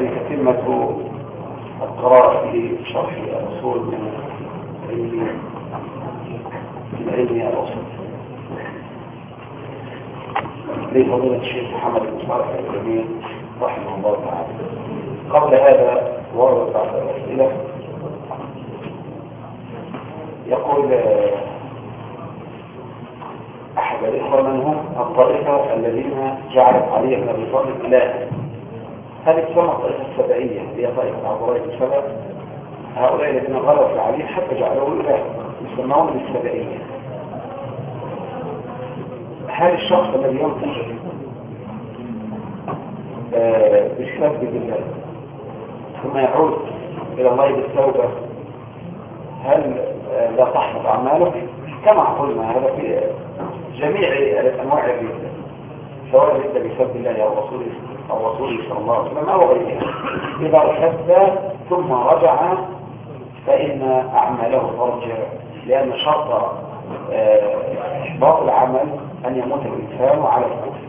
هذه تتمة القراءة في شرح الأصول من علم من علم الأصول لفضيلة الشيخ محمد بن صالح العثيمين رحمه الله تعالى. قبل هذا ورد بعض الأسئلة. يقول أحد الإخوة من هم الطائفة الذين جعلت علي بن أبي طالب إله هذه تسمى الطائفة السبعية هي طائفة عبرية السبع هؤلاء الذين غلط عليه حتى جعلوه إله يسمون بالسبعية هل الشخص الذي ينتج آه بالسبب بالله. ثم يعود إلى الله بالتوبة. هل آه لا تحبط أعماله كما قلنا هذا في جميع أنواع الردة سواء الردة بسبب الله أو رسوله. أو رسوله صلى الله عليه وسلم أو غيرها إذا ارتد ثم رجع فإن أعماله ترجع لأن شرط إحباط العمل أن يموت الإنسان على الكفر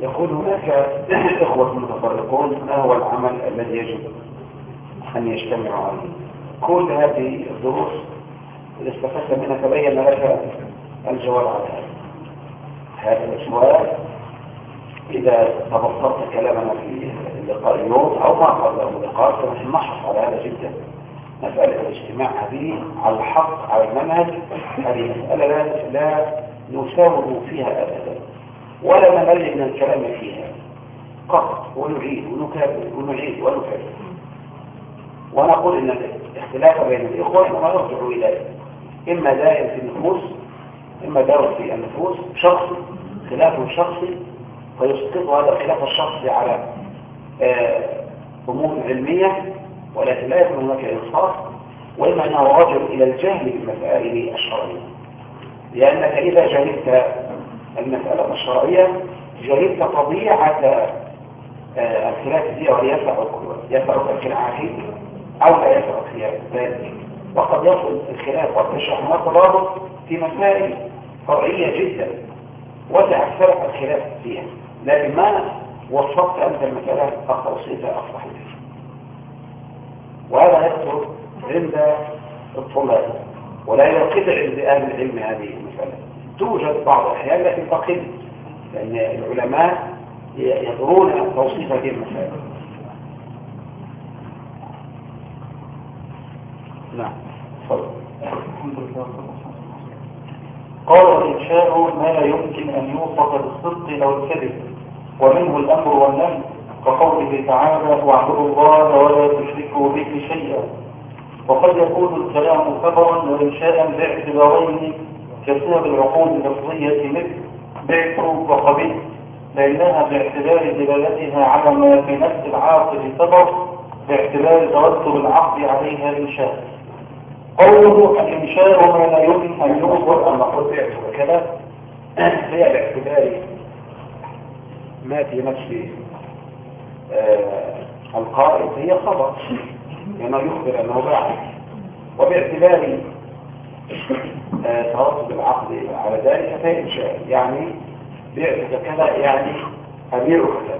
يقول هناك إخوة متفرقون ما هو العمل الذي يجب أن يجتمعوا عليه؟ كل هذه الدروس إذا استفدت منها تبين لك الجواب على هذا. السؤال إذا تبصرت كلامنا في اللقاء اليوم أو ما قبله اللقاء فنحن نحرص على هذا جدا. مسألة الاجتماع هذه على الحق على المنهج. هذه مسألة لا, لا نساوم فيها أبدا ولا نمل من الكلام فيها. قط ونعيد ونكرر ونعيد ونكرر. ونقول إن الاختلاف بين الإخوة إنما يرجع إلى إما دائم في النفوس إما دائم في النفوس شخصي خلاف شخصي. فيسقط هذا الخلاف الشخصي على أمور علمية ولكن لا يكون هناك إنصاف وإما أنه راجع إلى الجهل بالمسائل الشرعية. لأنك إذا جهلت المسألة الشرعية جهلت طبيعة الخلاف فيها وهي يسعك يسعك الخلاف أو لا يسعك ذلك وقد يصل الخلاف والتشرح والتضارب في مسائل فرعية جدا وسع الخلاف فيها. لكن ما وصفت أنت المسألة التوصيفة الصحيحة وهذا يحصل عند الطلاب ولا يرقد عند أهل العلم هذه المسألة. توجد بعض الأحيان لكن تقل لأن العلماء يدرون توصيف هذه المسألة. نعم تفضل. قال الإنشاء ما لا يمكن أن يوصف بالصدق أو الكذب. ومنه الأمر والنهي كقوله تعالى واعبدوا الله ولا تشركوا به شيئا. وقد يكون الكلام خبرا وإنشاء باعتبارين كسبب العقول اللفظية مثل بعث وقبيل لأنها باعتبار دلالتها على ما في نفس العاقل سبب باعتبار ترتب العقل عليها إنشاء قوله الإنشاء ما لا يمكن أن يوصف المقصود بعث وكذا هي باعتبار ما في نفس آه القائد هي خبر لأنه يخبر أنه باعث وباعتبار آه ترتب العقل على ذلك فهي إنشاء يعني بعثك كذا يعني أميرك كذا.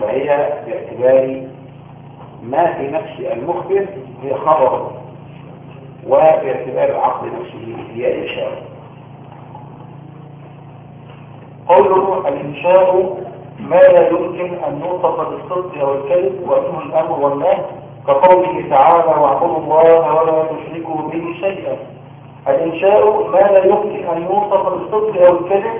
فهي باعتبار ما في نفس المخبر هي خبر. وباعتبار العقل نفسه هي إنشاء قوله الإنشاء ما لا يمكن أن يوصف بالصدق أو الكذب ومنه الأمر والنهي كقوله تعالى واعبدوا الله ولا تشركوا به شيئا. الإنشاء ما لا يمكن أن يوصف بالصدق أو الكذب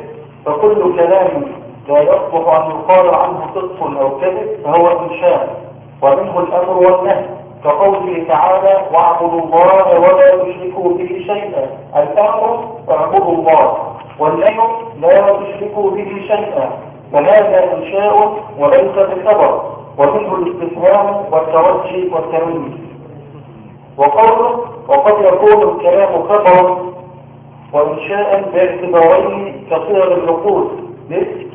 فكل كلام لا يصلح أن يقال عنه صدق أو كذب فهو إنشاء ومنه الأمر والنهي كقوله تعالى واعبدوا الله ولا تشركوا به شيئا. الأمر اعبدوا الله. والنهي لا تشركوا به شيئا فهذا إنشاء وليس بخبر ومنه الاستفهام والترجي والتمييز. وقوله وقد يكون الكلام خبرا وإنشاء باعتبارين كصيغ العقود مثل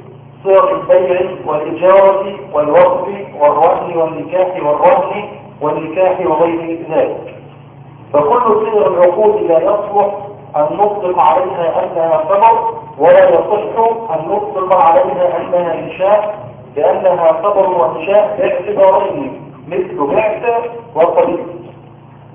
صيغ البيع والإجارة والوقف والرهن والنكاح والرهن والنكاح وغير ذلك. فكل صيغ العقود لا يصلح أن نطلق عليها أنها خبر ولا يصح أن نطلق عليها أنها إنشاء لأنها خبر وإنشاء باعتبارين مثل بعت وقبلت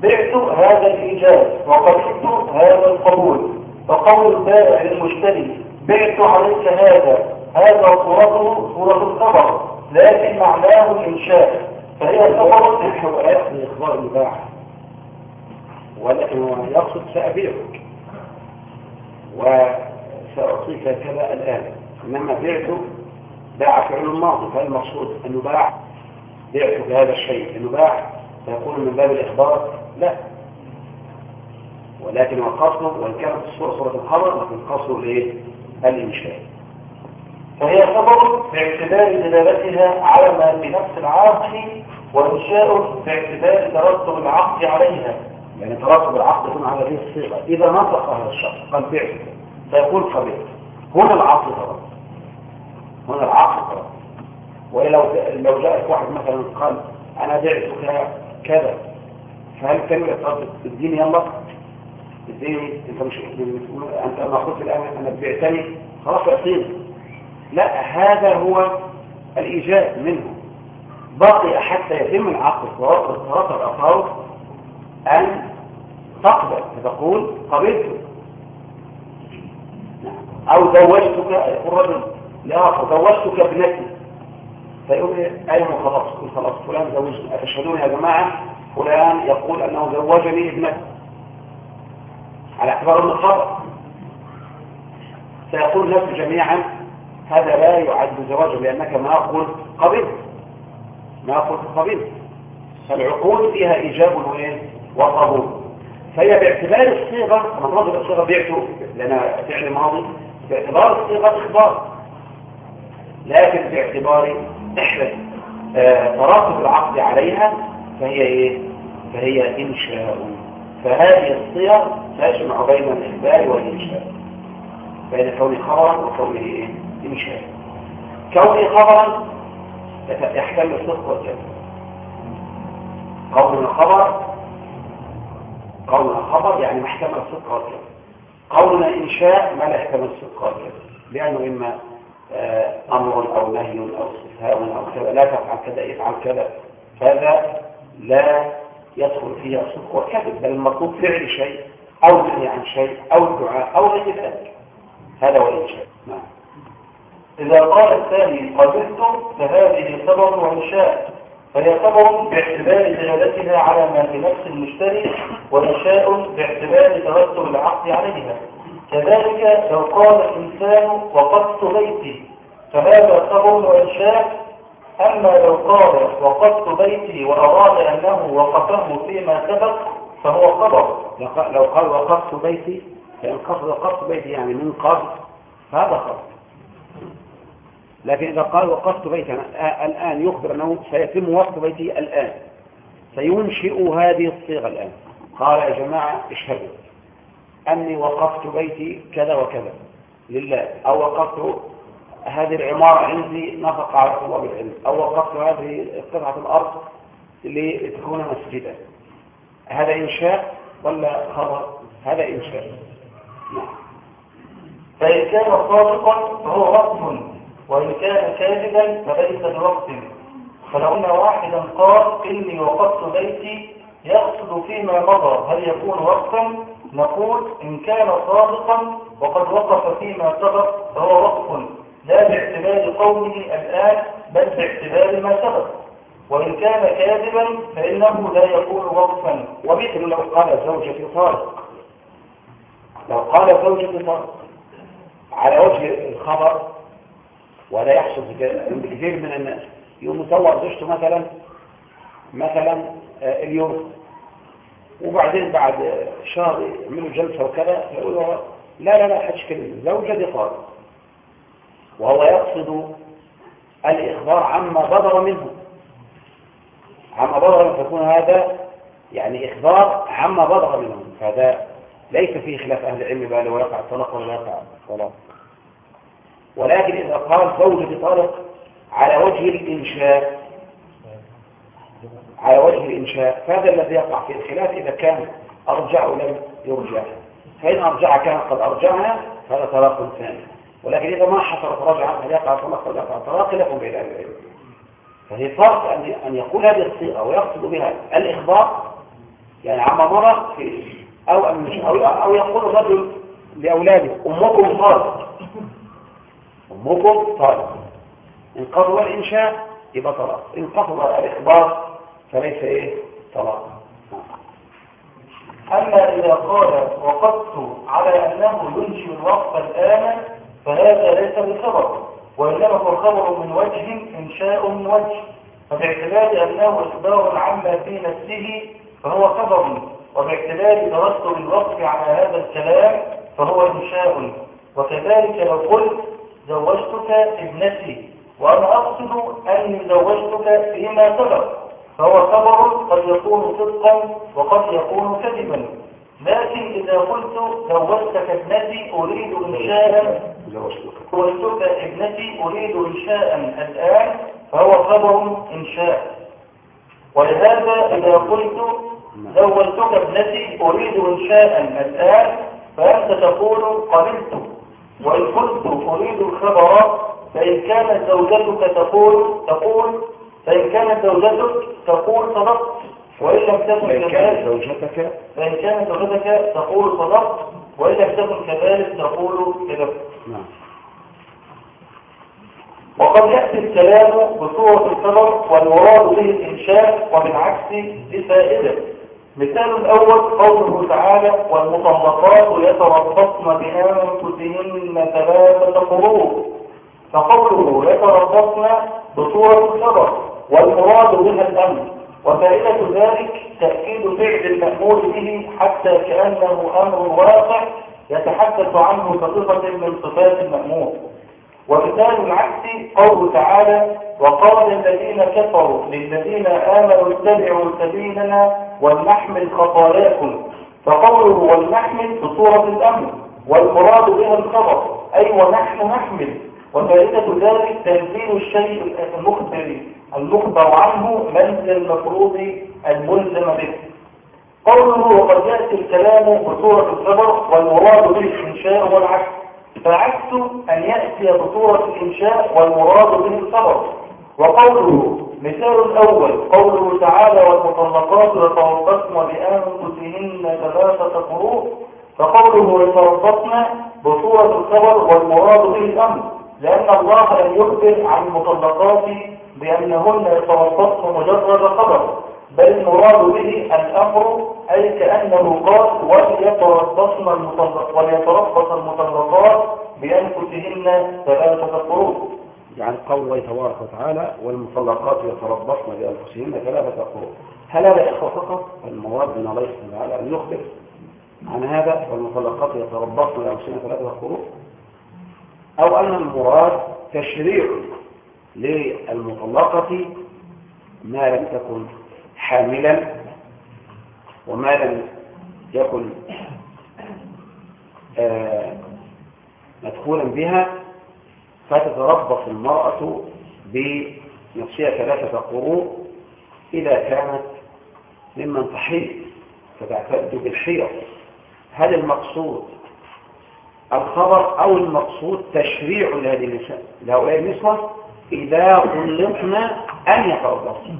بعت هذا الإيجاز وقبلت هذا القبول. فقول البائع للمشتري بعت عليك هذا هذا صورته صورة الخبر لكن معناه الإنشاء فهي الخبر نحو آخر إخبار الباع ولكن يقصد سأبيعك وسأعطيك كذا الآن. إنما بعت باع فعل الماضي فالمقصود أنه باع بعت بهذا الشيء أنه باع فيكون من باب الإخبار لا. ولكن القصد وإن كانت الصورة صورة الخبر لكن القصد لإيه؟ الإنشاء. فهي خبر باعتبار دلالتها على ما في نفس العقد وإنشاء باعتبار ترتب العقد عليها. يعني ترتب العقد يكون على هذه الصيغة. إذا نطق هذا الشخص قال بعت فيكون قبلت هنا العقد ترتب هنا العقد ترتب ولو لو جاءك واحد مثلا قال أنا بعتك كذا فهل الكلمة ترتب الدين؟ يلا. اديني أنت مش أنت ما قلت الآن أنا بعتني. خلاص أعطيني. لا هذا هو الإيجاب منه. بقي حتى يتم العقد وترتب الاطراف أن تقبل فتقول قبلت. أو زوجتك يقول رجل لاخر زوجتك ابنتي. فيقول أيوه خلاص يقول خلاص فلان زوجني. أتشهدون يا جماعة؟ فلان يقول أنه زوجني ابنتي. على اعتبار إنه خبر. سيقول الناس جميعا هذا لا يعد زواجا لأنك ما قلت قبلت. ما قلت قبلت. فالعقود فيها إيجاب وإيه؟ وقبول فهي باعتبار الصيغة أنا نظر الصيغه بعته لأن فعل ماضي باعتبار الصيغه إخبار. لكن باعتبار احدث آه تراتب العقد عليها فهي إيه؟ فهي انشاء فهذه الصيغ تجمع بين الإخبار والإنشاء بين كونه خبرا وكونه إيه؟ إنشاء كونه خبرا يحتمل الصدق والكذب قولنا خبر قولنا خبر يعني محتمل الصدق والكذب قولنا إنشاء ما لا يحتمل الصدق والكذب لأنه إما أمر أو نهي أو استفهاء أو كذا لا تفعل كذا افعل كذا. فهذا لا يدخل فيه الصدق والكذب بل المطلوب فعل شيء أو نهي عن شيء أو الدعاء أو غير ذلك. هذا هو الإنشاء نعم. إذا قال الثاني قبلت فهذه سبب وإنشاء سبب باعتبار دلالتها على ما في نفس المشتري وإنشاء باعتبار ترتب العقد عليها. كذلك لو قال الإنسان وقدت بيتي فهذا سبب وإنشاء. أما لو قال وقدت بيتي وأراد أنه وقفه فيما سبق فهو خبر. لو قال وقفت بيتي فإن قصد وقفت بيتي يعني من قبل فهذا خبر. لكن إذا قال وقفت بيتي الآن يخبر أنه سيتم وقف بيتي الآن. سينشئ هذه الصيغة الآن. قال يا جماعة اشهدوا. أني وقفت بيتي كذا وكذا. لله. أو وقفت هذه العمارة عندي نفق على طلاب العلم. أو وقفت هذه قطعة الأرض لتكون مسجدا. هذا إنشاء ولا خبر؟ هذا إنشاء. نعم. فإن كان صادقا فهو وقف. وإن كان كاذبا فليس بوقف فلو أن واحدا قال إني وقفت بيتي يقصد فيما مضى. هل يكون وقفا نقول إن كان صادقا وقد وقف فيما سبق فهو وقف لا باعتبار قوله الآن بل باعتبار ما سبق. وإن كان كاذبا فإنه لا يكون وقفا ومثل لو قال زوجتي طارق لو قال زوجتي طارق على وجه الخبر ولا يحصل عند كثير من الناس. يوم يصور زوجته مثلا مثلا اليوم. وبعدين بعد شهر يعملوا جلسة وكذا يقولوا لا لا لا حدش كلمة زوجتي طارق وهو يقصد الإخبار عما بدر منه. عما بدر منه فيكون هذا يعني إخبار عما بدر منه. فهذا ليس فيه خلاف أهل العلم بقى لو يقع الطلاق ولا يقع الطلاق ولكن إذا قال زوجة طارق على وجه الإنشاء على وجه الإنشاء فهذا الذي يقع في الخلاف إذا كان أرجع لم يرجع. فإن أرجع كان قد أرجعها هذا طلاق ثاني. ولكن إذا ما حصلت رجعة هل يقع طلاق ولا يقع طلاق؟ لكم بين العلم فهي فرق أن يقول هذه الصيغة ويقصد بها الإخبار يعني عما مر في أو أو أو يقول الرجل لأولاده أمكم طالق أمكم طالق إن قصد الإنشاء يبقى طلاق. إن قصد الإخبار فليس إيه؟ طلاق. أما إذا قال وقدت على أنه ينشئ الوقف الآن فهذا ليس بخبر وإنما هو خبر من وجه إنشاء من وجه. فباعتبار أنه إخبار عما في نفسه فهو خبر. وباعتبار ترتب الوقف على هذا الكلام فهو إنشاء. وكذلك لو قلت زوجتك ابنتي وأنا أقصد أني زوجتك فيما سبق فهو خبر قد يكون صدقا وقد يكون كذبا. لكن إذا قلت زوجتك ابنتي أريد إنشاء زوجتك ابنتي أريد إنشاء الآن فهو خبر إنشاء. ولهذا إذا قلت زوجتك ابنتي أريد إنشاء الآن فأنت تقول قبلت. وإن قلت أريد الخبر فإن كانت زوجتك تقول تقول فإن كانت زوجتك تقول صدقت. وإن لم تكن كذلك زوجتك فإن كانت زوجتك تقول صدقت. وإن لم تكن كذلك تقول كذبت. نعم. وقد يأتي الكلام بصورة الخبر والمراد به الإنشاء وبالعكس بفائدة. مثال الأول قوله تعالى والمطلقات يتربصن بأنفسهن ثلاثة قروء فقوله يتربصن بصورة الخبر والمراد بها الأمر. وفائدة ذلك تأكيد فعل المأمور به حتى كأنه أمر واقع يتحدث عنه بصفة من صفات المأمور. ومثال العكس قوله تعالى وقال الذين كفروا للذين آمنوا اتبعوا سبيلنا ولنحمل خطاياكم فقوله ولنحمل بصورة الأمر والمراد بها الخبر أي ونحن نحمل. وفائدة ذلك تنزيل الشيء المخبر المخبر عنه منزل المفروض الملزم به. قوله وقد يأتي الكلام بصورة الخبر والمراد به الإنشاء والعكس. فعكس أن يأتي بصورة الإنشاء والمراد به الخبر وقوله مثال الأول قوله تعالى والمطلقات يتربصن بأنفسهن ثلاثة قروء فقوله يتربصن بصورة الخبر والمراد به الأمر لأن الله لم يخبر عن المطلقات بأنهن يتربصن مجرد خبر بل المراد به الأمر أي كأنه قال وليتربصن المطلق وليتربص المطلقات بأنفسهن ثلاثة قروء. يعني قول الله تبارك وتعالى والمطلقات يتربصن بأنفسهن ثلاثة قروء هل هذا إخوة فقط؟ المراد من الله سبحانه وتعالى أن يخبر عن هذا والمطلقات يتربصن بأنفسهن ثلاثة قروء أو أن المراد تشريع للمطلقة ما لم تكن حاملا وما لم يكن آه مدخولا بها فتتربص المرأة بنفسها ثلاثة قروء إذا كانت ممن تحيط فتعتد بالحيض. هل المقصود الخبر أو المقصود تشريع لهذه النساء؟ لهؤلاء النسوة إذا طلقن أن يتربصن.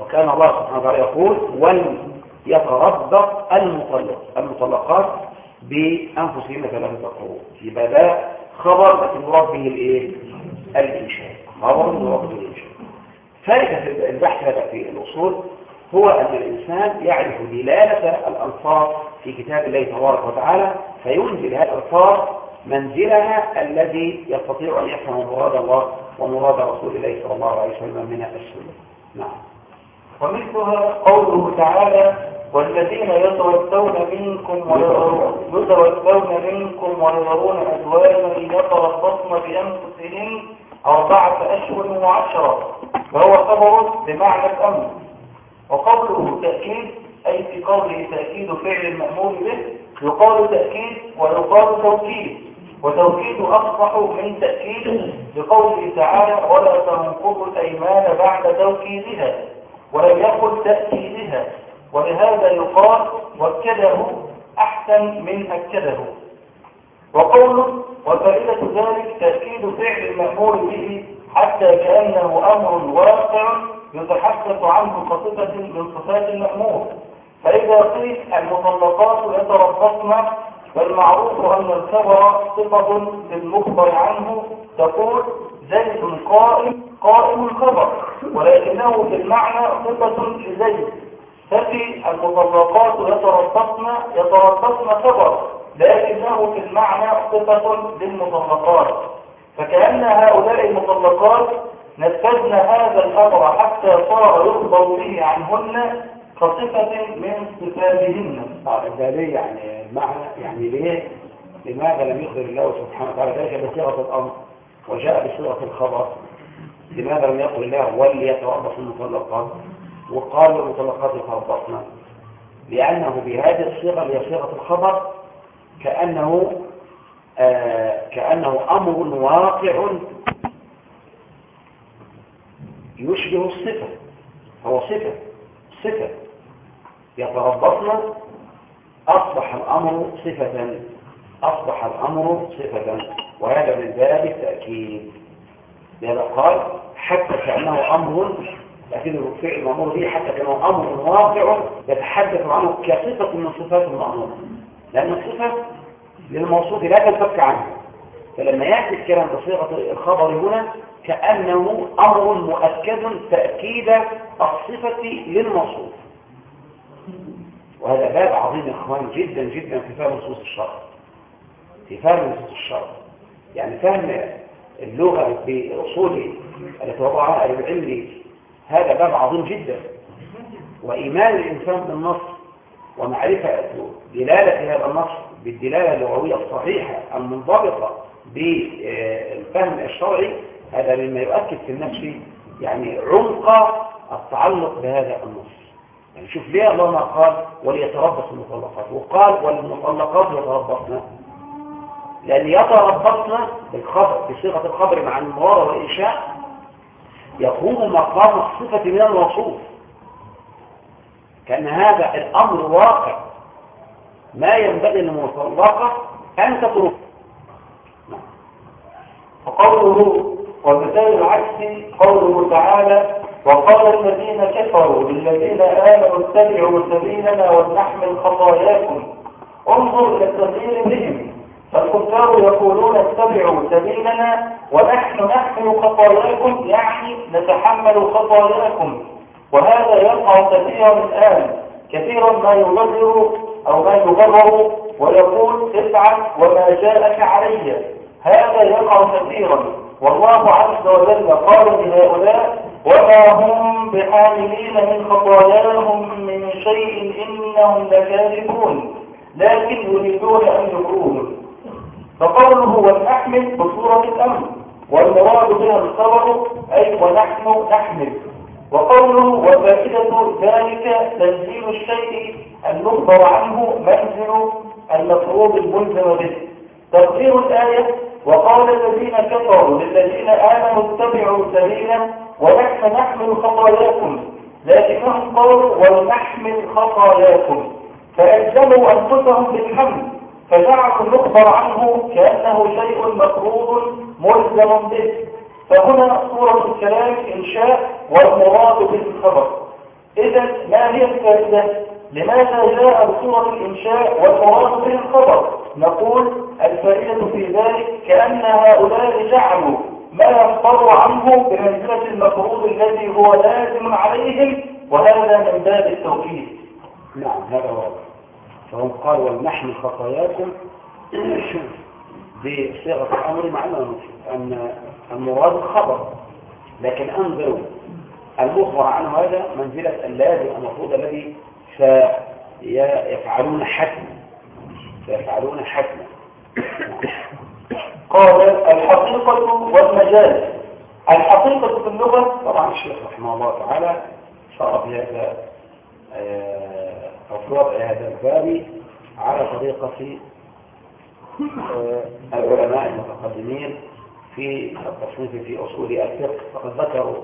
وكان الله سبحانه وتعالى يقول وليتربص المطلق المطلقات بأنفسهن ثلاثة قروء يبقى ده خبر لكن مراد به الإيه؟ الإنشاء. خبر مراد به الإنشاء؟ فائده البحث هذا في الأصول هو أن الإنسان يعرف دلالة الألفاظ في كتاب الله تبارك وتعالى فينزل هذه الألفاظ منزلها الذي يستطيع أن يفهم مراد الله ومراد رسول الله صلى الله عليه وسلم من السنة. نعم. ومثلها قوله تعالى والذين يتوفون منكم ويتوفون منكم ويذرون أزواجا يتربصن بأنفسهن أربعة أشهر وعشرة. وهو خبر بمعنى الأمر. وقوله تأكيد أي في قوله تأكيد فعل المأمور به يقال تأكيد ويقال توكيد. وتوكيد أصبح من تأكيد لقوله تعالى ولا تنقضوا الأيمان بعد توكيدها ولم يقل تأكيدها. ولهذا يقال وكده أحسن من أكده وقوله وفائدة ذلك تأكيد فعل المأمور به حتى كأنه أمر واقع يتحدث عنه كصفة من صفات المأمور. فإذا قيل المطلقات يتربصن فالمعروف أن الخبر صفة للمخبر عنه تقول زيد قائم قائم الخبر ولكنه في المعنى صفة لزيد. ففي المطلقات يتربصن يتربصن خبر لكنه في المعنى صفة للمطلقات. فكأن هؤلاء المطلقات نفذن هذا الأمر حتى صار يخبر به عنهن كصفة من صفاتهن. ده ليه يعني معنى يعني ليه؟ لماذا لم يخبر الله سبحانه وتعالى ذلك؟ بصيغة الأمر وجاء بصيغة الخبر. لماذا لم يقل الله وليتربص المطلقات؟ وقال المطلقات يتربصن لأنه بهذه الصيغة هي صيغة الخبر كأنه آه كأنه أمر واقع يشبه الصفة. هو صفة صفة. يتربصن أصبح الأمر صفة أصبح الأمر صفة. وهذا من باب التأكيد. لهذا قال حتى كأنه أمر لكن الفعل المأمور به حتى كأنه أمر واقع يتحدث عنه كصفة من صفات المأمور. لأن الصفة للموصوف لا تنفك عنه. فلما يأتي الكلام بصيغة الخبر هنا كأنه أمر مؤكد تأكيد الصفة للموصوف. وهذا باب عظيم يا اخوان جدا جدا في فهم نصوص الشرع. في فهم نصوص الشرع. يعني فهم اللغة بأصول التي وضعها العلم هذا باب عظيم جدا. وإيمان الإنسان بالنص ومعرفة دلالة هذا النص بالدلالة اللغوية الصحيحة المنضبطة بالفهم الشرعي هذا مما يؤكد في النفس يعني عمق التعلق بهذا النص يعني شوف ليه الله ما قال وليتربص المطلقات وقال والمطلقات يتربصن. لأن يتربصن بالخبر بصيغة الخبر مع المرارة والإنشاء يقوم مقام الصفة من الوصوف كأن هذا الأمر واقع. ما ينبغي للمطلقة أن تترك وقوله ومثال العكس قوله تعالى وقال الذين كفروا للذين آمنوا اتبعوا سبيلنا ولنحمل خطاياكم. انظر إلى التغيير بهم. فالكفار يقولون اتبعوا سبيلنا ونحن نحمل خطاياكم يعني نتحمل خطاياكم. وهذا يقع كثيرا الآن كثيرا ما يغرر أو ما يغرر ويقول افعل وما جاءك علي. هذا يقع كثيرا. والله عز وجل قال لهؤلاء وما هم بحاملين من خطاياهم من شيء إنهم لكاذبون لكن يريدون أن يكروه فقوله ولنحمل بصورة الأمر والمراد بها الخبر أي ونحن نحمل وقوله وفائدة ذلك تنزيل الشيء المخبر عنه منزل المفروض الملزم به. تقدير الآية وقال الذين كفروا للذين آمنوا اتبعوا سبيلا ونحن نحمل خطاياكم لكنهم قالوا ولنحمل خطاياكم. فألزموا أنفسهم بالحمل فجعلوا المخبر عنه كأنه شيء مفروض ملزم به فهنا صورة الكلام إنشاء والمراد به الخبر إذا ما هي الفائدة؟ لماذا جاء بصورة الإنشاء والمراد به الخبر؟ نقول الفائدة في ذلك كأن هؤلاء جعلوا ما ينقض عنه بمنزلة المفروض الذي هو لازم عليهم وهذا من باب التوكيد نعم هذا واضح فهم قالوا ولنحمل خطاياكم بصيغة الأمر مع أن المراد الخبر. لكن أنظروا المخبر عنه هذا منزلة اللازم المفروض الذي سيفعلون حتما. سيفعلون حتما. قال الحقيقة والمجاز الحقيقة في اللغة طبعا الشيخ رحمه الله تعالى صار في في وضع هذا الباب على طريقة العلماء المتقدمين في التصنيف في أصول الفقه فقد ذكروا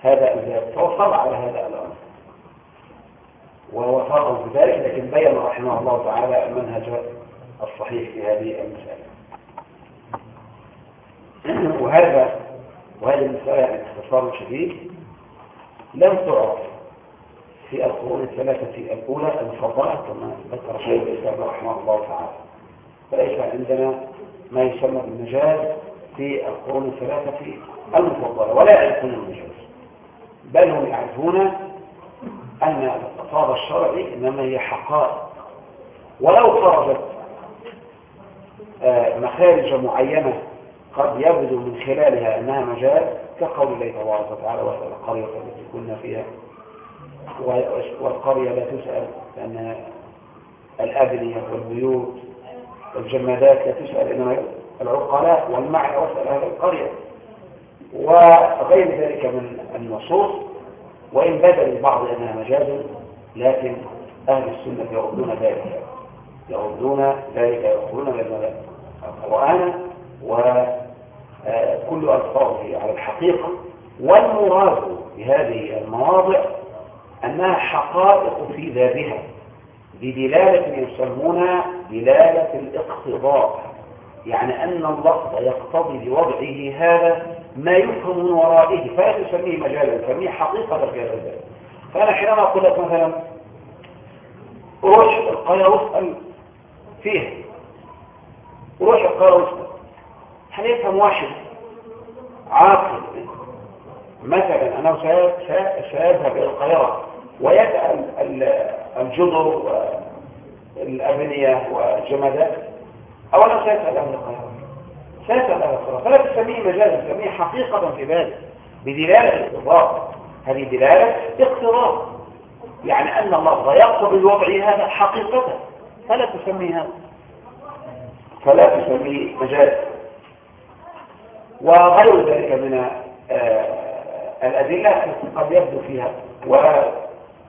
هذا الباب توصل على هذا الأمر. وهو فرق بذلك لكن بين رحمه الله تعالى المنهج الصحيح في هذه المسألة. وهذا وهذه المسألة باختصار شديد لم تعرف في القرون الثلاثة الأولى المفضلة كما ذكر شيخ الإسلام رحمه الله تعالى. فليس عندنا ما يسمى بالمجاز في القرون الثلاثة المفضلة ولا يعرفون المجاز. بل هم يعرفون أن الاقتصاد الشرعي إنما هي حقائق. ولو خرجت آه، مخارج معينة قد يبدو من خلالها أنها مجاز كقول الله تبارك وتعالى واسأل القرية التي كنا فيها والقرية لا تسأل لأن الأبنية والبيوت والجمادات لا تسأل إنما العقلاء والمعنى واسأل أهل القرية. وغير ذلك من النصوص وإن بدل البعض أنها مجاز لكن أهل السنة يردون ذلك. يردون ذلك يقولون بأن القرآن وكل ألفاظه على الحقيقة والمراد بهذه المواضع أنها حقائق في ذاتها بدلالة يسمونها دلالة الاقتضاء يعني أن اللفظ يقتضي بوضعه هذا ما يفهم من ورائه فلا تسميه مجالا تسميه حقيقة في هذا الذات فأنا حينما أقول لك مثلا روح القرية واسأل فيها. روح القرية واسأل هنفهم واحد عاقل؟ مثلا أنا سأذهب إلى القاهرة. ويسأل الجدر والأبنية والجمادات. أولا سيسأل أهل القاهرة. سيسأل أهل القاهرة. فلا تسميه مجازا تسميه حقيقة في ذلك. بدلالة الاقتضاء هذه دلالة اقتراض. يعني أن الله يقتضي الوضع هذا حقيقة. فلا تسميه هذا. فلا تسميه مجازا وغير ذلك من آه الأدلة قد يبدو فيها.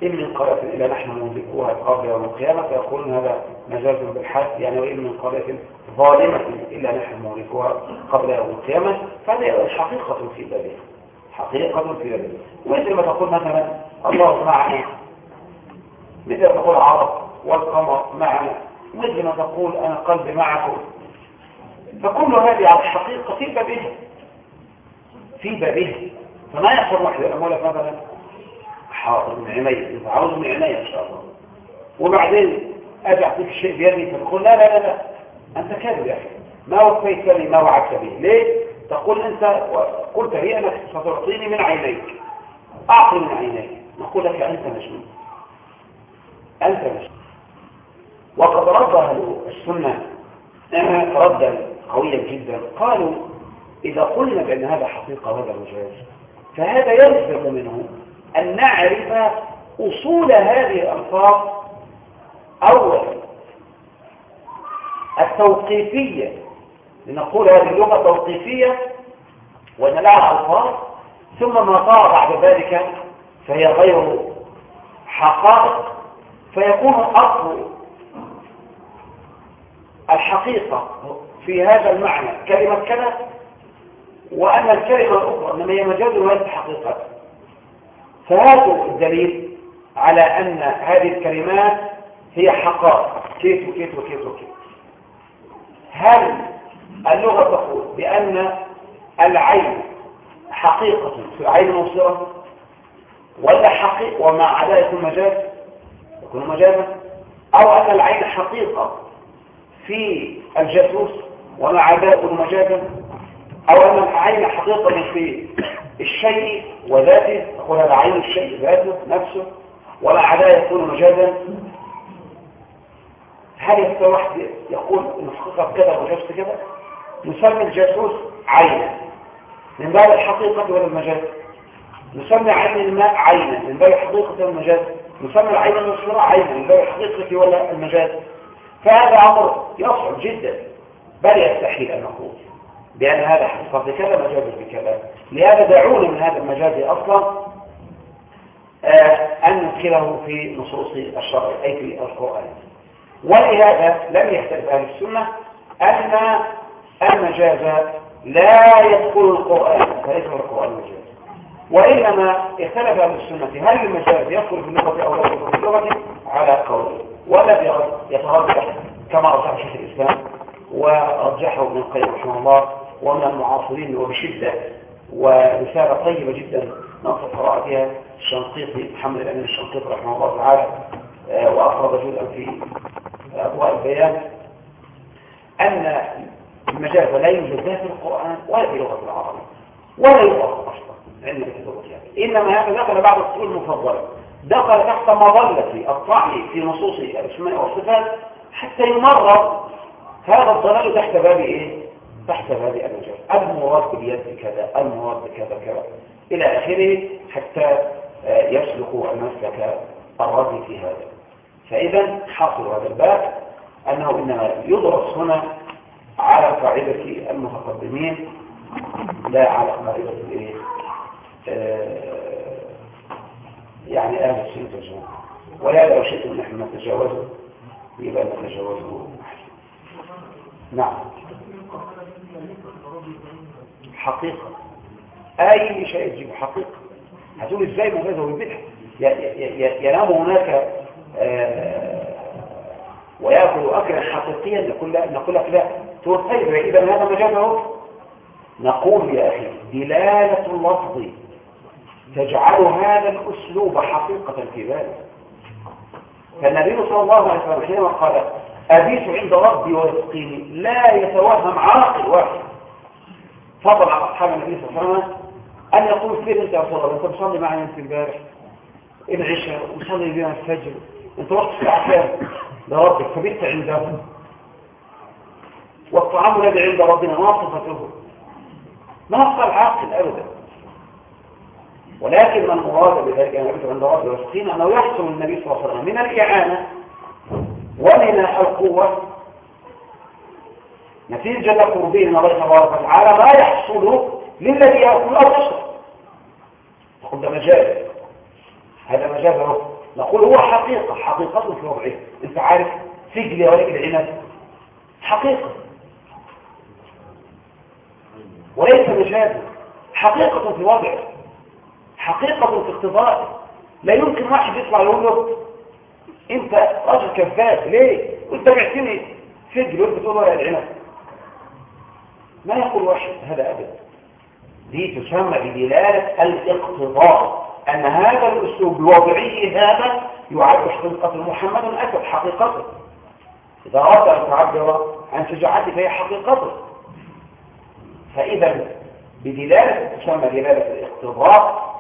وإن من قرية إلا نحن نملكوها قبل يوم القيامة فيقولون هذا مجاز بالحد يعني وإن من قرية ظالمة إلا نحن نملكوها قبل يوم القيامة فهذا حقيقة في ذلك حقيقة في ذلك مثل ما تقول مثلا الله معنا مثل ما تقول عرب والقمر معنا مثل ما تقول أنا قلبي معكم. فكل هذه على الحقيقة في بابها في بابها فما يحصل واحد لك مثلا حاضر من عيني عاوز من عيني إن شاء الله. وبعدين أجي أعطيك الشيء بيدي فتقول لا لا لا لا أنت كاذب يا أخي. ما وفيتني ما وعدت به. ليه؟ تقول أنت قلت لي أنك ستعطيني من عينيك اعطي من عينيك نقول لك أنت مجنون. أنت مجنون. وقد رد أهل السنة ردا قويا جدا. قالوا إذا قلنا بأن هذا حقيقة وهذا مجاز فهذا يلزم منه أن نعرف أصول هذه الألفاظ. أولا التوقيفية. لنقول هذه اللغة توقيفية وأن لها ألفاظ ثم ما طار بعد ذلك فهي غير حقائق. فيكون أصل الحقيقة في هذا المعنى. كلمة كذا وأن الكلمة الأخرى إنما هي مجاز وليس حقيقة فهذا الدليل على أن هذه الكلمات هي حقائق. كيف وكيف وكيف وكيف؟ هل اللغة تقول بأن العين حقيقة في العين المبصرة ولا حقيقة وما عدا يكون مجاز؟ يكون مجازا. أو أن العين حقيقة في الجاسوس وما عدا يكون مجازا. أو أن العين حقيقة في الشيء وذاته تقول هذا عين الشيء ذاته نفسه ولا عداء يكون مجازا. هل يستوى واحد يقول ان حقيقة كذا وجزت كذا؟ نسمي الجاسوس عينا. من باب الحقيقة ولا المجاز؟ نسمي عين الماء عينا. من باب الحقيقة ولا المجاز؟ نسمي العين المصيرة عينا. من باب الحقيقة ولا المجاز؟ فهذا أمر يصعب جدا. بل يستحيل أن نقول بأن هذا حقيقة بكذا مجاز بكذا لهذا دعونا من هذا المجاز أصلا آه أن ندخله في نصوص الشرع أي في القرآن. ولهذا لم يختلف أهل السنة أن المجاز لا يدخل القرآن فليس القرآن مجاز وإنما اختلف أهل السنة هل المجاز يدخل في اللغة أو لا يدخل في اللغة؟ على قول. ولم يترجح كما أرجح شيخ الإسلام ورجحه ابن القيم رحمه الله ومن المعاصرين وبشدة. ورسالة طيبة جدا نصف قراءة فيها الشنقيطي محمد الأمين الشنقيطي رحمه الله تعالى آه، وأفرد جزءا في أضواء البيان أن المجاز لا يوجد لا في القرآن ولا في لغة العربية ولا يطلق أصلا عندنا في. إنما هذا دخل بعض الصور المفضلة دخل تحت مظلة الطعن في نصوص الأسماء والصفات حتى يمرر هذا الضلال تحت باب إيه؟ تحت باب المجاز المراد باليد كذا المراد بكذا كذا. إلى آخره حتى آه، يسلك المسلك الرضي في هذا. فإذا حاصل هذا الباب أنه إنما يدرس هنا على قاعدة المتقدمين لا على قاعدة الإيه يعني أهل السنة والجماعة. ولا لو شئتم نحن نتجاوزه يبقى نتجاوزه. نعم. حقيقة. أي شيء يجيب حقيقة. هتقول إزاي مجازه والبدع ينام هناك آه، ويأكل أكلا حقيقيا نقول لا لك لا تقول طيب إذا هذا مجازه نقول يا أخي دلالة اللفظ تجعل هذا الأسلوب حقيقة في ذلك. فالنبي صلى الله عليه وسلم قال أبيت عند ربي ويسقيني لا يتوهم عاقل واحد فضل على أصحاب النبي صلى الله عليه وسلم أن يقول فين أنت يا رسول الله أنت بتصلي معي أنت امبارح العشاء وصلي بنا الفجر أنت وقت كام لربك فبيت عنده. والطعام الذي عند ربنا ما صفته. ما قال عاقل أبدا. ولكن من مراد بذلك أن يبت عند ربي وسقينا أنه يحصل النبي صلى الله عليه وسلم من الإعانة ومن القوة نتيجة قربه من الله تبارك وتعالى ما يحصل للذي يأكل أو يشرب تقول ده مجال. هذا مجال له نقول هو حقيقة حقيقة في وضعه. أنت عارف سجل ولك العنب؟ حقيقة. وليس مجازا حقيقة في وضعه. حقيقة في اقتضائه. لا يمكن واحد يطلع يقول له أنت راجل كذاب ليه؟ وانت بعتني سجل وانت تقول ورق العنب. ما يقول واحد؟ هذا أبدا. دي تسمى بدلالة الاقتضاء. أن هذا الأسلوب بوضعه هذا يعد حقيقة محمد أكد حقيقته. إذا أردت أن تعبر عن شجاعته فهي حقيقته. فإذا بدلالة تسمى دلالة الاقتضاء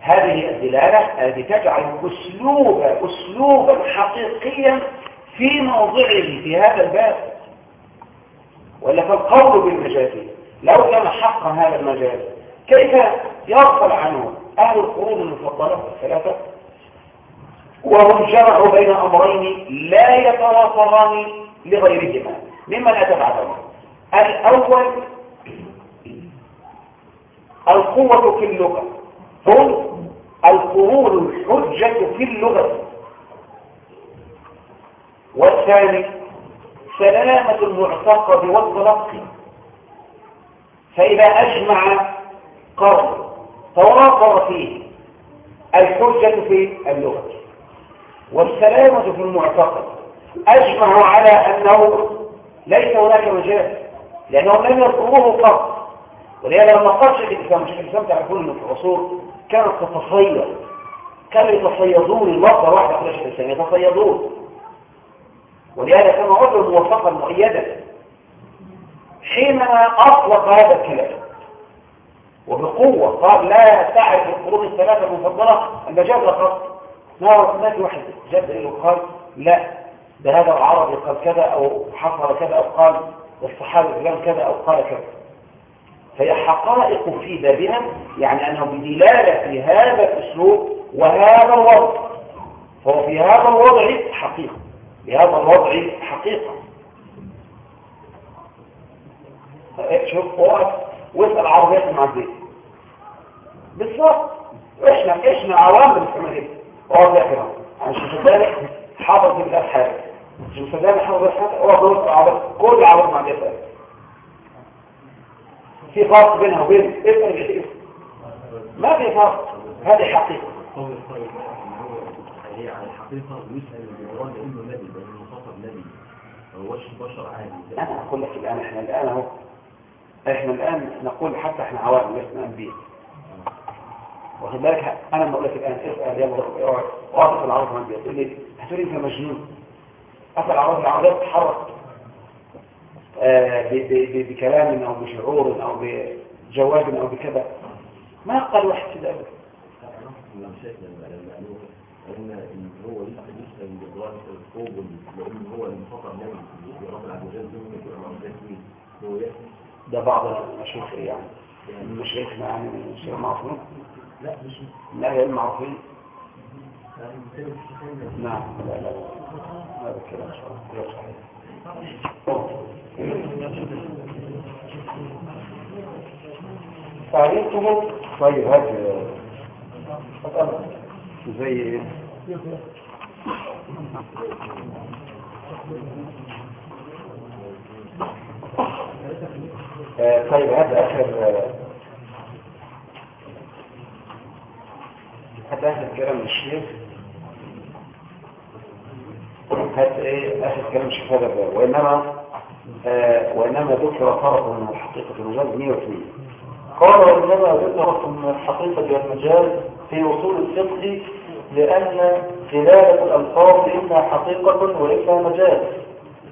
هذه الدلالة التي تجعل أسلوب أسلوبا حقيقيا في موضعه في هذا الباب. ولا فالقول بالمجازين لو كان حقا هذا المجال كيف يغفل عنه أهل القرون المفضلة الثلاثة؟ وهم جمعوا بين أمرين لا يتواصلان لغيرهما. مما لا تبعثهم الأول القوة في اللغة. هم القرون الحجة في اللغة. والثاني سلامة المعتقد والتلقي. فإذا أجمع قرن توافر فيه الحجة في اللغة والسلامة في المعتقد أجمعوا على أنه ليس هناك مجال لأنهم لم يطلبوه قط. ولهذا لما قال شيخ الإسلام شيخ الإسلام تعرفون في العصور كانت تتصيد كانوا يتصيدون اللفظة واحدة في الإسلام يتصيدون. ولهذا كان عضو موفقا مؤيدا. حينما أطلق هذا الكلام وبقوة قال لا تعرف القرون الثلاثة المفضلة المجاز خط ما ما في واحد جاب له قال لا ده هذا العربي قال كذا أو حصل كذا أو قال والصحابي فلان كذا أو قال كذا. فهي حقائق في بابها يعني أنه بدلالة في هذا الأسلوب وهذا الوضع. فهو في هذا الوضع حقيقة. بهذا الوضع حقيقة. شوف وقف واسأل عربيات المعدية. بالظبط إحنا إحنا عوام بنسمع كده اقعد يا كده مش مصدقني حافظ بالله حاجة مش مصدقني حافظ بالله اقعد وسط عربيات كل العربيات المعدية في فرق بينها وبين اسم الاسم ما في فرق. هذه حقيقة. هي على الحقيقة ويسأل الجدران لأنه نبي. بشر عادي. أنا أقول لك الآن إحنا الآن أهو. إحنا الآن نقول حتى إحنا عوام لسنا أنبياء واخد بالك؟ أنا بقول لك الآن اسأل يلا اقعد واقف العرض عندي تقول لي هتقول أنت مجنون. اصل العرض العربيه بتتحرك آه، بكلام أو بشعور أو بجواب أو بكذا. ما قال واحد كده ابدا لما شايفنا لما قالوا ان هو لسه لسه الكوب لأن هو نبي في رب دون يكون معجزات هو يأتي ده بعض المشايخ يعني. من مشايخنا يعني من الشيخ معروفين. لا مش لا هي المعروفين يعني نعم لا لا لا. هذا الكلام صحيح غير صحيح. تعريفه طيب هات. زي إيه آه، طيب هذا آخر آه، هذا آخر كلام الشيخ هات إيه آخر كلام الشيخ هذا بقى. وإنما آه، وإنما ذكر طرف من الحقيقة المجاز 102 قال وإنما ذكرت من الحقيقة والمجاز في وصول الفقه لأن دلالة الألفاظ إما حقيقة وإما مجاز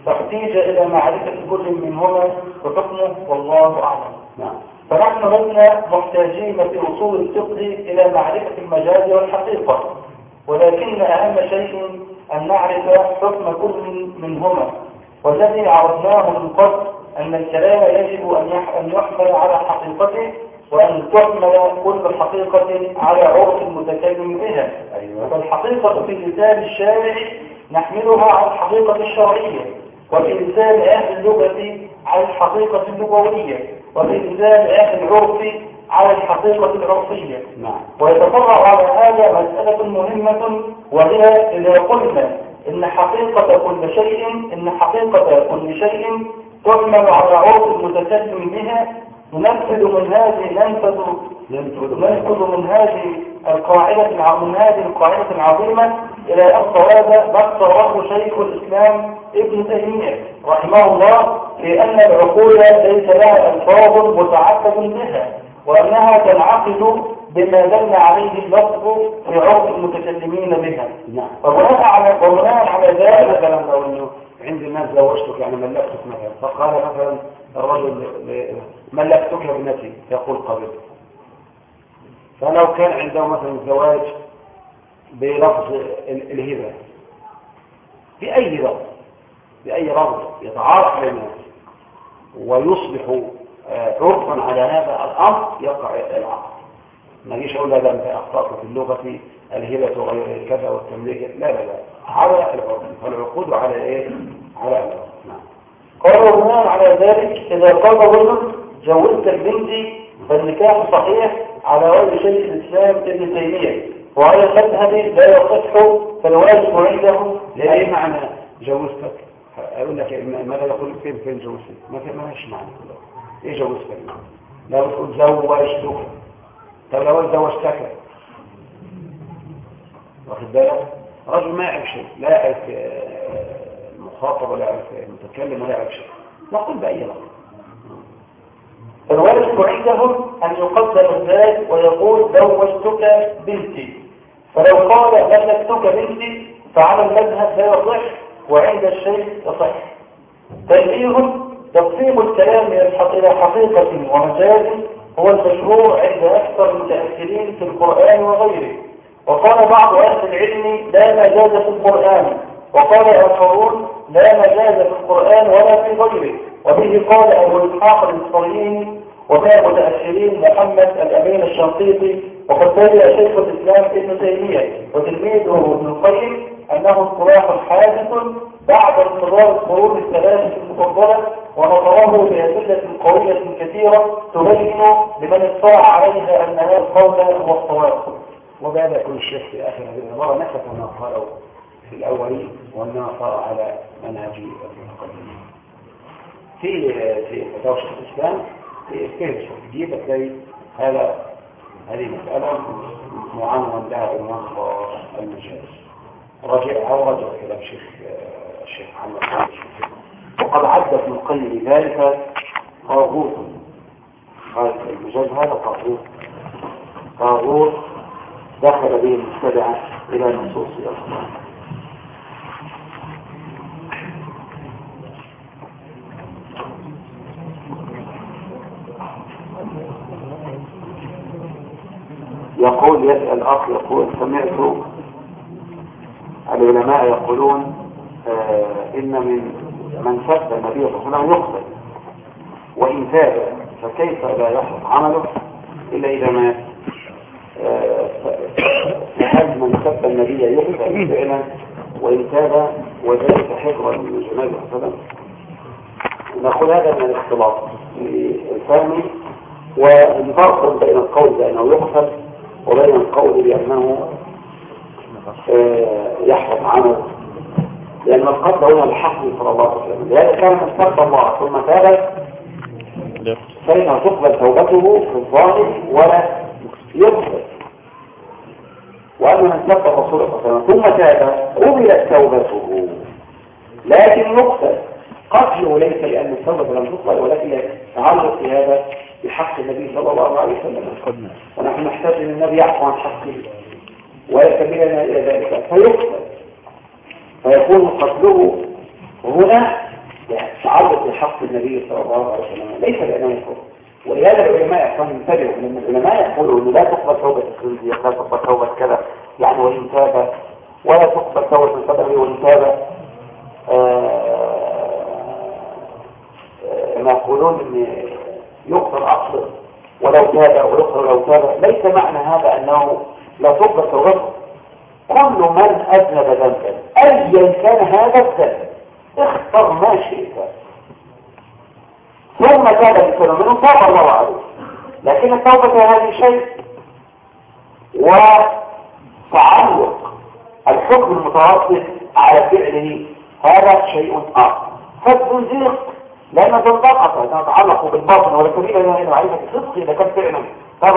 فاحتيج إلى معرفة كل منهما وحكمه والله أعلم. نعم. فنحن لسنا محتاجين في وصول الفقه إلى معرفة المجاز والحقيقة. ولكن أهم شيء أن نعرف حكم كل منهما. والذي عرفناه من قبل أن الكلام يجب أن يحمل على حقيقته وأن تحمل كل حقيقة على عرف المتكلم بها. فالحقيقة في لسان الشارع نحملها على الحقيقة الشرعية وفي لسان أهل اللغة على الحقيقة اللغوية وفي لسان أهل العرف على الحقيقة العرفية. نعم. ويتفرع على هذا مسألة مهمة وهي إذا قلنا إن حقيقة كل شيء إن حقيقة كل شيء تحمل على عرف المتكلم بها ننفذ من هذه ننفذ ننفذ من هذه القاعدة من هذه القاعدة العظيمة إلى أن صواب ما اختاره شيخ الإسلام ابن تيمية رحمه الله في أن العقول ليس لها ألفاظ متعبد بها وأنها تنعقد بما دل عليه اللفظ في عرف المتكلمين بها. نعم. وبناء على وبناء على ذلك مثلا لو انه عند الناس زوجتك يعني ملكتك مثلا فقال مثلا الرجل ملكتك ابنتي يقول قبلت فلو كان عنده مثلا زواج بلفظ ال- الهبة بأي لفظ بأي لفظ يتعارف للناس ويصبح آه، عرفا على هذا الأمر يقع العقد. ما يجيش أقول لا ده أنت أخطأت في اللغة الهبة غير كذا والتمليك لا لا لا. على العقود فالعقود على إيه؟ على العقود قالوا بناء على ذلك إذا قال رجل جوزت البنت فالنكاح صحيح على وجه شيخ الإسلام ابن تيمية. وعلى المذهب لا يصح فالواجب عنده إيه معنى جوزتك أقول لك إيه، ماذا يقول فين فين جوزتك ما في ما فيش معنى. إيه جوزتك لا بتقول زوجتك. طب لو زوجتك؟ واخد بالك؟ رجل ما يعرف شيء لا يعرف المخاطب ولا يعرف المتكلم ولا يعرف شيء. نقول بأي لفظ فالواجب عندهم أن يقدم الذات ويقول زوجتك بنتي. فلو قال ملكتك بنتي فعلى المذهب لا يصح وعند الشيخ يصح. تنبيه تقسيم الكلام إلى حقيقة ومجاز هو المشروع عند أكثر المتأثرين في القرآن وغيره. وقال بعض أهل العلم لا مجاز في القرآن. وقال آخرون لا مجاز في القرآن ولا في غيره. وبه قال أبو إسحاق الإسرائيلي ومن المتأخرين محمد الأمين الشنقيطي وقد بين شيخ الإسلام ابن تيمية. وتلميذه ابن القيم أنه اصطلاح حادث بعد انتظار القرون الثلاثة المفضلة ونظره بأدلة قوية كثيرة تبين لمن اطلع عليها أن هذا القول هو الصواب وبهذا يكون الشيخ في آخر هذه العبارة نكت ما في وأنما صار على منهج المتقدمين. في في شيخ الإسلام في فهرس جديد تلاقي هذا هذه مسألة معنون لها عنوان المجاز رجع أو رجع إلى الشيخ الشيخ محمد وقد عد ابن القيم ذلك طاغوت. المجاز هذا طاغوت. طاغوت دخل به المتبعة إلى نصوص الأخبار. يقول يسأل أخ يقول سمعت العلماء يقولون آه إن من من سب النبي صلى الله عليه وسلم يقتل وإن تاب فكيف لا يحفظ عمله إلا إذا مات هل من سب النبي يقتل فعلا وإن تاب وذلك حفظا من النبي صلى الله عليه وسلم؟ نقول هذا من الاختلاط الفهمي والفرق بين القول بأنه يقتل وبين القول بأنه يحفظ عمله لأن القتل هو الحق صلى الله عليه وسلم. لهذا كان من سب الله ثم تاب. فإنه تقبل توبته في الظاهر ولا يقبل. وأما من سب الرسول صلى الله عليه وسلم ثم تاب قبلت توبته. لكن يقتل قتله ليس لأن التوبة لم تقبل ولكن يتعلق في هذا بحق النبي صلى الله عليه وسلم. ونحن نحتاج أن النبي يعفو عن حقه. ويكملنا إلى ذلك. فيقتل. فيكون قتله هنا تعرض لحق النبي صلى الله عليه وسلم. ليس لأنه يكون ولهذا العلماء كانوا ينتبهوا لأن العلماء يقولوا أنه لا تقبل توبة الخنزير لا تقبل توبة كذا. يعني وإن تاب ولا تقبل توبة القدر وإن تاب. ما يقولون أن يقتل أصله. ولو تاب ويقتل لو تاب ليس معنى هذا أنه لا تقبل توبته كل من أذنب ذنبا أيا كان هذا الذنب اختر ما شئت. ثم تاب بسنة منه تاب الله عليه. لكن التوبة هذه شيء وتعلق الحكم المتوسط على فعله هذا شيء آخر. فالتنزيق لأن تنطقة تتعلق بالباطن سبيل إلى إلى معرفة الصدق إذا كان فعلا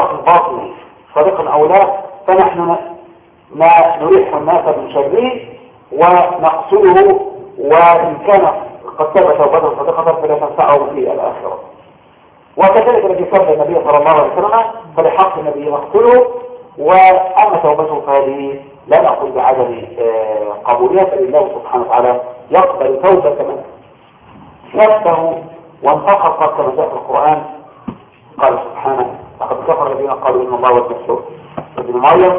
في الباطن صديقا أو لا فنحن ما نريح الناس من شره ونقصده وإن كان قد تاب توبته صدقة فلا تنفعه في الآخرة. وكذلك الذي سب النبي صلى الله عليه وسلم فلحق النبي مقتله وأما توبته فهذه لا نقول بعدم قبولها فلله سبحانه وتعالى يقبل توبة من سبه وانتقص كما جاء في القرآن. قال سبحانه لقد كفر الذين قالوا إن الله والمسيح ابن مريم.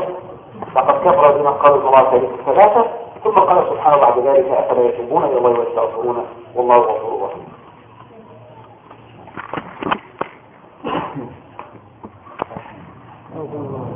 لقد كفر الذين قالوا إن الله ثالث ثلاثة ثم قال سبحانه بعد ذلك أفلا يتوبون إلى الله ويستغفرون؟ والله غفور رحيم